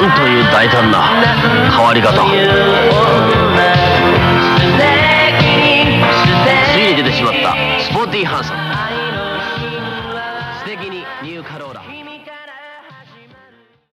なんという大胆な変わり方。ついに出てしまったスポーティーハンサム。素敵にニューカローラ。